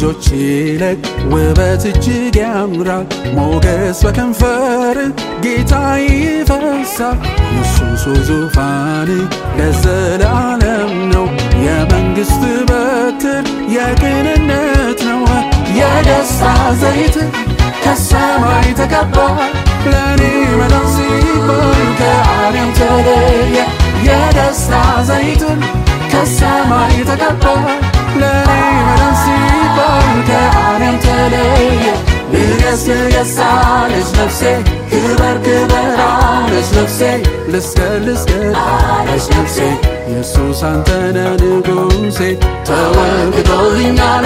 ልጆች ይልቅ ውበት እጅግ ያምራል፣ ሞገስ በከንፈር ጌታ ይፈሳል። ኢየሱስ ዙፋን ለዘለዓለም ነው፣ የመንግሥት በትር የቅንነት ነው። የደስታ ዘይት ከሰማይ ተቀባ፣ ለእኔ መዳን ሲባል ከዓለም ተለየ። የደስታ ዘይትን ከሰማይ ተቀባ ንገስ አለች ነፍሴ፣ ክበር ክበር አለች ነፍሴ፣ አለች ነፍሴ። ኢየሱስ አንተነ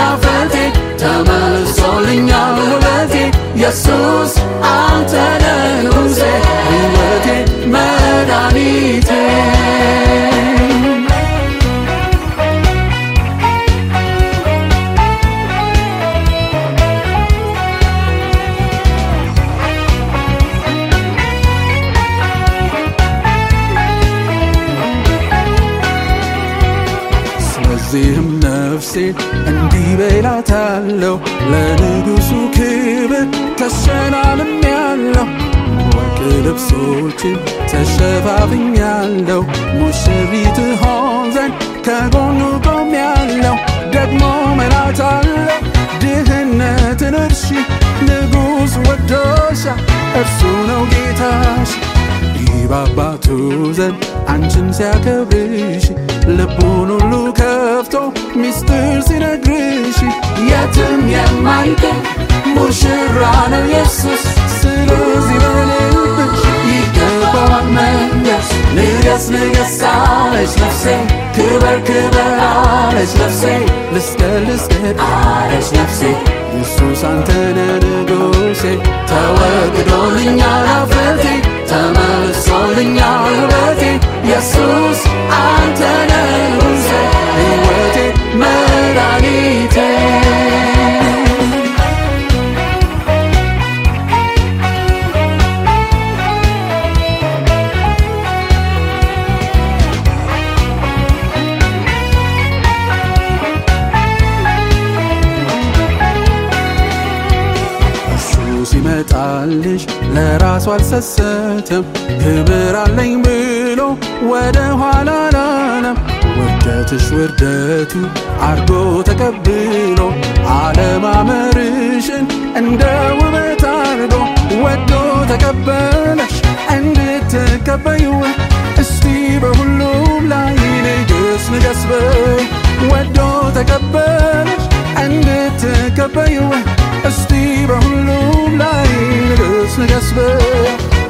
አፍረቴ፣ ተመልሶልኛል ውበቴ። ኢየሱስ አንተነ ነፍሴ እንዲህ በላታለሁ፣ ለንጉሡ ክብር ተሸላልሜአለሁ። ወርቅ ልብሶችን ተሸፋፍኛለሁ፣ ሙሽሪት ሆን ዘንድ ከጎኑ ቆሜአለሁ። ደግሞ መላታለሁ ድህነትን እርሺ፣ ንጉሥ ወዶሻል፣ እርሱ ነው ጌታሽ። ይህ በአባቱ ዘንድ አንቺን ሲያከብርሽ ልቡን ሁሉ ሚስጥር ሲነግርሽ የትም የማይገኝ ሙሽራ ነው ኢየሱስ። ስለዚህ በልብሽ ይገባዋል መንገስ። ንገስ ንገስ አለች ነፍሴ፣ ክበር ክበር አለች ነፍሴ፣ ልስገድ ልስገድ አለች ነፍሴ። ኢየሱስ አንተነ ንጉሴ፣ ተወግዶልኛል አፍረቴ ተመልሶልኛል ውበቴ ኢየሱስ አንተነ ሲመጣልሽ ለራሱ አልሰሰትም፣ ክብር አለኝ ብሎ ወደ ኋላ አላለም። ውርደትሽ ውርደቱ አርጎ ተቀብሎ አለማመርሽን እንደ ውበት አርጎ ወዶ ተቀበለሽ። እንድትቀበይው እስቲ በሁሉም ላይ ንግስ ንገስ በይ ወዶ ተቀበለሽ። እንድትቀበይው እስቲ በሁሉም ንገስ ንገስ በይ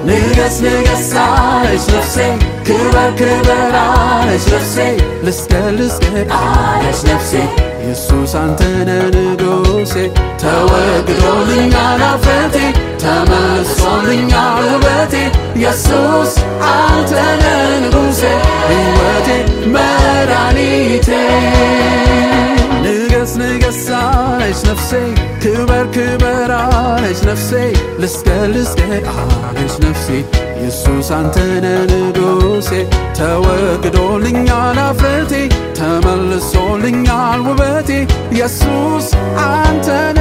ንገስ ንገስ አለች ነፍሴ፣ ክበር ክበር አለች ነፍሴ፣ ልስገድ ልስገድ አለች ነፍሴ። ኢየሱስ አንተነ ንጉሴ፣ ተወግዶልኛል አፍረቴ፣ ተመልሶልኛል ውበቴ። ኢየሱስ አንተነ ንጉሴ፣ ሕይወቴ መድኃኒቴ ንገስ ንገስ አለች ነፍሴ፣ ክበር ክበር አለች ነፍሴ፣ ልስገድ ልስገድ አለች ነፍሴ። ኢየሱስ አንተነ ንጉሴ፣ ተወግዶልኛል አፍረቴ፣ ተመልሶልኛል ውበቴ። ኢየሱስ አንተነ